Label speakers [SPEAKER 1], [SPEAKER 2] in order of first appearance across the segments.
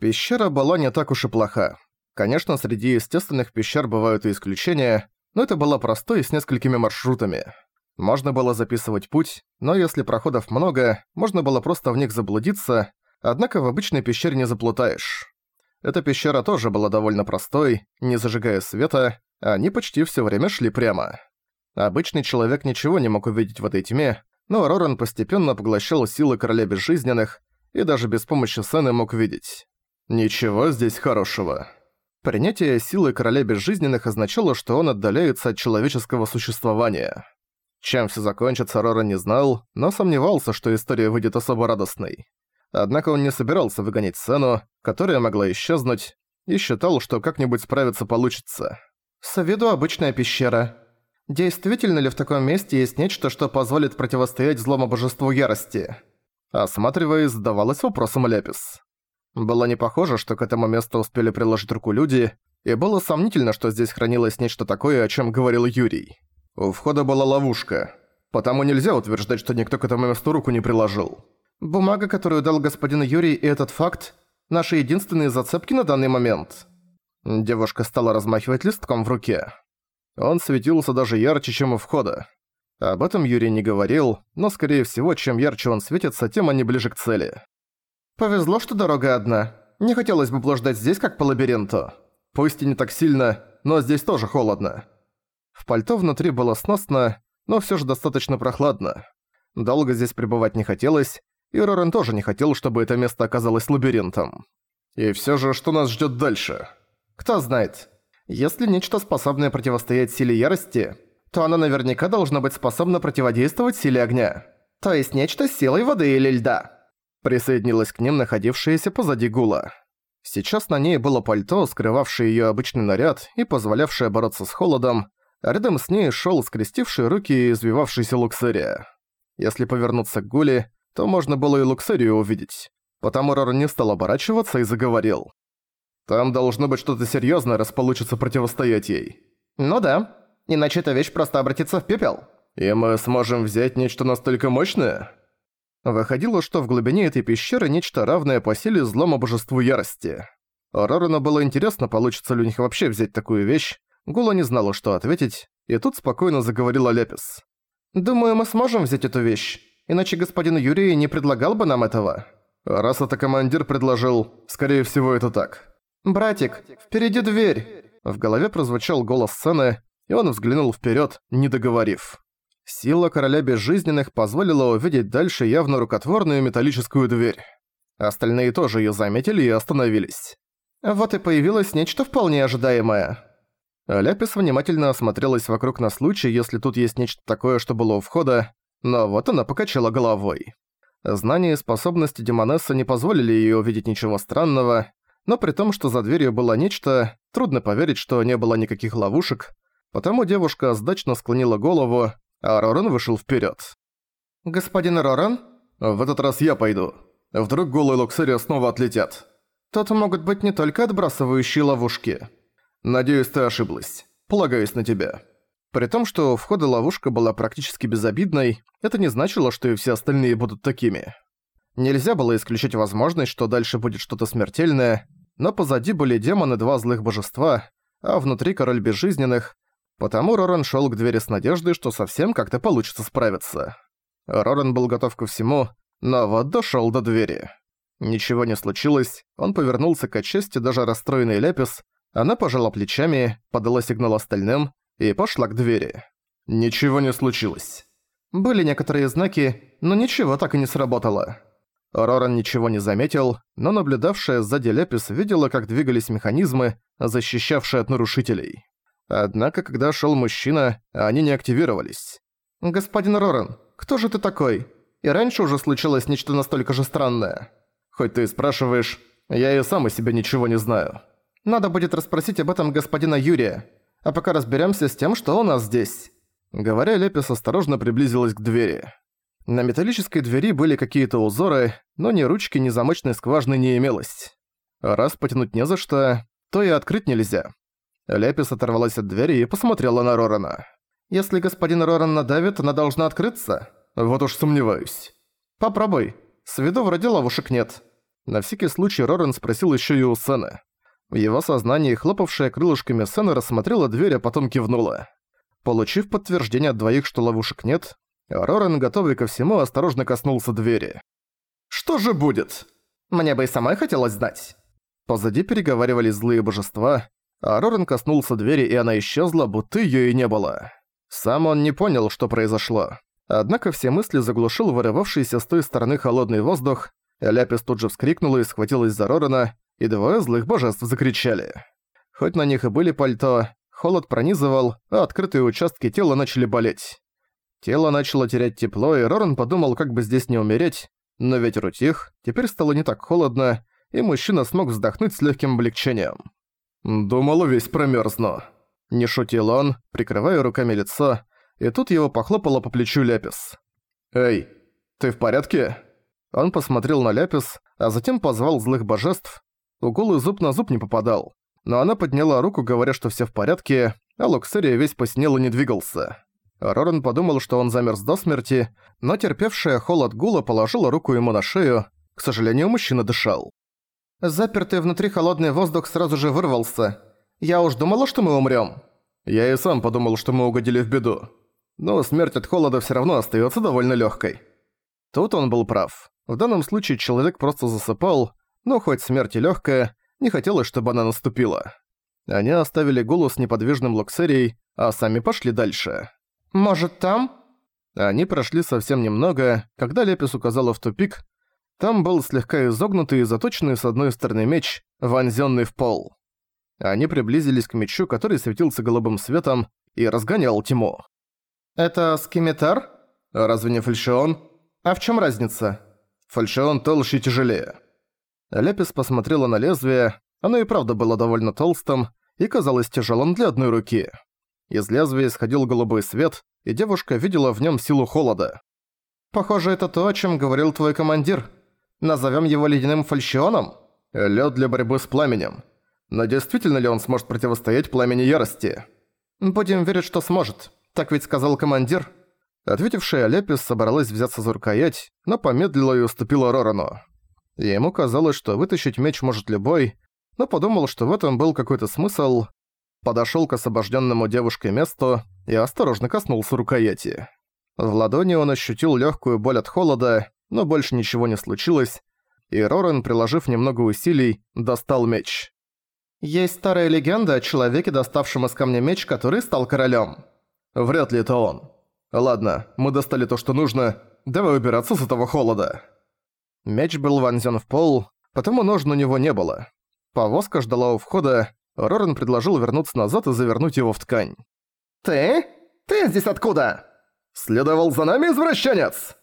[SPEAKER 1] Пещера была не так уж и плоха. Конечно, среди естественных пещер бывают и исключения, но это была простой с несколькими маршрутами. Можно было записывать путь, но если проходов много, можно было просто в них заблудиться, однако в обычной пещере не заплутаешь. Эта пещера тоже была довольно простой, не зажигая света, они почти всё время шли прямо. Обычный человек ничего не мог увидеть в этой тьме, но Роран постепенно поглощал силы Короля Безжизненных и даже без помощи Сены мог видеть. Ничего здесь хорошего. Принятие силы Короля Безжизненных означало, что он отдаляется от человеческого существования. Чем все закончится, Рора не знал, но сомневался, что история выйдет особо радостной. Однако он не собирался выгонять сцену, которая могла исчезнуть, и считал, что как-нибудь справиться получится.
[SPEAKER 2] «С виду обычная пещера. Действительно ли в таком месте есть нечто, что позволит противостоять злому божеству ярости?»
[SPEAKER 1] Осматриваясь, задавалась вопросом Лепис. Было не похоже, что к этому месту успели приложить руку люди, и было сомнительно, что здесь хранилось нечто такое, о чем говорил Юрий. У входа была ловушка, потому нельзя утверждать, что никто к этому месту руку не приложил.
[SPEAKER 2] Бумага, которую дал господин Юрий, и этот факт – наши единственные зацепки на данный момент.
[SPEAKER 1] Девушка стала размахивать листком в руке. Он светился даже ярче, чем у входа. Об этом Юрий не говорил, но скорее всего, чем ярче он светится, тем они ближе к цели.
[SPEAKER 2] «Повезло, что дорога одна. Не хотелось бы блуждать здесь, как по лабиринту.
[SPEAKER 1] Пусть и не так сильно, но здесь тоже холодно. В пальто внутри было сносно, но всё же достаточно прохладно. Долго здесь пребывать не хотелось, и Рорен тоже не хотел, чтобы это место оказалось лабиринтом. И всё же, что нас ждёт дальше?
[SPEAKER 2] Кто знает. Если нечто способное противостоять силе ярости, то оно наверняка должно быть способно противодействовать силе огня. То есть нечто с силой воды или льда.
[SPEAKER 1] Присоединилась к ним находившаяся позади Гула. Сейчас на ней было пальто, скрывавшее её обычный наряд и позволявшее бороться с холодом, а рядом с ней шел скрестивший руки и извивавшийся Луксерия. Если повернуться к Гуле, то можно было и Луксерию увидеть. Потому Рор не стал оборачиваться и заговорил. «Там должно быть что-то серьёзное, раз получится противостоять ей».
[SPEAKER 2] «Ну да, иначе эта вещь просто обратится в пепел».
[SPEAKER 1] «И мы сможем взять нечто настолько мощное?» Выходило, что в глубине этой пещеры нечто равное по силе злому божеству ярости. Рорану было интересно, получится ли у них вообще взять такую вещь, Гула не знала, что ответить, и тут спокойно заговорила Лепис.
[SPEAKER 2] «Думаю, мы сможем взять эту вещь, иначе господин Юрий не предлагал бы нам этого».
[SPEAKER 1] «Раз это командир предложил, скорее всего, это так».
[SPEAKER 2] «Братик, впереди дверь!»
[SPEAKER 1] В голове прозвучал голос сцены, и он взглянул вперед, не договорив. Сила Короля Безжизненных позволила увидеть дальше явно рукотворную металлическую дверь. Остальные тоже ее заметили и остановились.
[SPEAKER 2] Вот и появилось нечто вполне ожидаемое.
[SPEAKER 1] Ляпис внимательно осмотрелась вокруг на случай, если тут есть нечто такое, что было у входа, но вот она покачала головой. Знания и способности Демонессы не позволили ей увидеть ничего странного, но при том, что за дверью было нечто, трудно поверить, что не было никаких ловушек, потому девушка сдачно склонила голову, а Роран вышел вперед.
[SPEAKER 2] «Господин Роран?»
[SPEAKER 1] «В этот раз я пойду. Вдруг голые Луксерия снова отлетят».
[SPEAKER 2] «Тут могут быть не только отбрасывающие ловушки».
[SPEAKER 1] «Надеюсь, ты ошиблась. Полагаюсь на тебя». При том, что у входа ловушка была практически безобидной, это не значило, что и все остальные будут такими. Нельзя было исключить возможность, что дальше будет что-то смертельное, но позади были демоны два злых божества, а внутри король безжизненных, потому Роран шел к двери с надеждой, что совсем как-то получится справиться. Роран был готов ко всему, но вот дошел до двери. Ничего не случилось, он повернулся к отчасти даже расстроенный Лепис, она пожала плечами, подала сигнал остальным и пошла к двери. Ничего не случилось.
[SPEAKER 2] Были некоторые знаки, но ничего так и не сработало.
[SPEAKER 1] Роран ничего не заметил, но наблюдавшая сзади Лепис видела, как двигались механизмы, защищавшие от нарушителей. Однако, когда шел мужчина, они не активировались.
[SPEAKER 2] «Господин Роран, кто же ты такой? И раньше уже случилось нечто настолько же странное».
[SPEAKER 1] «Хоть ты и спрашиваешь, я и сам о себе ничего не знаю».
[SPEAKER 2] Надо будет расспросить об этом господина Юрия. А пока разберемся с тем, что у нас здесь».
[SPEAKER 1] Говоря, Лепис осторожно приблизилась к двери. На металлической двери были какие-то узоры, но ни ручки, ни замочной скважины не имелось. Раз потянуть не за что, то и открыть нельзя. Лепис оторвалась от двери и посмотрела на Рорана.
[SPEAKER 2] «Если господин Роран надавит, она должна открыться?»
[SPEAKER 1] «Вот уж сомневаюсь».
[SPEAKER 2] «Попробуй. С виду вроде ловушек нет».
[SPEAKER 1] На всякий случай Рорен спросил еще и у Сены. В его сознании хлопавшая крылышками Сена рассмотрела дверь, а потом кивнула. Получив подтверждение от двоих, что ловушек нет, Рорен, готовый ко всему, осторожно коснулся двери.
[SPEAKER 2] «Что же будет? Мне бы и самой хотелось знать».
[SPEAKER 1] Позади переговаривались злые божества, а Рорен коснулся двери, и она исчезла, будто её и не было. Сам он не понял, что произошло. Однако все мысли заглушил вырывавшийся с той стороны холодный воздух, Ляпис тут же вскрикнула и схватилась за Рорена, и двое злых божеств закричали. Хоть на них и были пальто, холод пронизывал, а открытые участки тела начали болеть. Тело начало терять тепло, и Рорен подумал, как бы здесь не умереть, но ветер утих, теперь стало не так холодно, и мужчина смог вздохнуть с легким облегчением. «Думал, весь промёрзну». Не шутил он, прикрывая руками лицо, и тут его похлопало по плечу Ляпис. «Эй, ты в порядке?» Он посмотрел на Ляпис, а затем позвал злых божеств. Укол зуб на зуб не попадал. Но она подняла руку, говоря, что все в порядке, а Луксерия весь посинел и не двигался. Роран подумал, что он замерз до смерти, но терпевшая холод Гула положила руку ему на шею. К сожалению, мужчина дышал.
[SPEAKER 2] Запертый внутри холодный воздух сразу же вырвался. Я уж думала, что мы умрём.
[SPEAKER 1] Я и сам подумал, что мы угодили в беду. Но смерть от холода всё равно остаётся довольно лёгкой. Тут он был прав. В данном случае человек просто засыпал, но хоть смерть и легкая, не хотелось, чтобы она наступила. Они оставили голос неподвижным Локсерией, а сами пошли дальше.
[SPEAKER 2] «Может, там?»
[SPEAKER 1] Они прошли совсем немного, когда Лепис указала в тупик. Там был слегка изогнутый и заточенный с одной стороны меч, вонзённый в пол. Они приблизились к мечу, который светился голубым светом и разгонял тьму.
[SPEAKER 2] «Это скимитар?»
[SPEAKER 1] «Разве не фальшион?»
[SPEAKER 2] «А в чём разница?»
[SPEAKER 1] Фальшион толще и тяжелее. Лепис посмотрела на лезвие, оно и правда было довольно толстым и казалось тяжелым для одной руки. Из лезвия исходил голубой свет, и девушка видела в нем силу холода.
[SPEAKER 2] «Похоже, это то, о чем говорил твой командир. Назовем его ледяным фальшионом?»
[SPEAKER 1] Лед для борьбы с пламенем. Но действительно ли он сможет противостоять пламени ярости?
[SPEAKER 2] «Будем верить, что сможет. Так ведь сказал командир».
[SPEAKER 1] Ответившая Лепис собралась взяться за рукоять, но помедлила и уступила Рорану. Ему казалось, что вытащить меч может любой, но подумал, что в этом был какой-то смысл. Подошёл к освобожденному девушкой месту и осторожно коснулся рукояти. В ладони он ощутил легкую боль от холода, но больше ничего не случилось, и Роран, приложив немного усилий, достал меч.
[SPEAKER 2] «Есть старая легенда о человеке, доставшем из камня меч, который стал королем.
[SPEAKER 1] Вряд ли это он. Ладно, мы достали то, что нужно. Давай убираться с этого холода. Меч был вонзён в пол, потому ножен у него не было. Повозка ждала у входа, Рорен предложил вернуться назад и завернуть его в ткань.
[SPEAKER 2] «Ты? Ты здесь откуда?»
[SPEAKER 1] «Следовал за нами, извращенец!»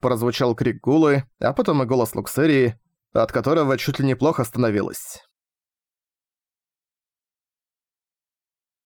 [SPEAKER 1] Прозвучал крик Гулы, а потом и голос Луксерии, от которого чуть ли неплохо становилось.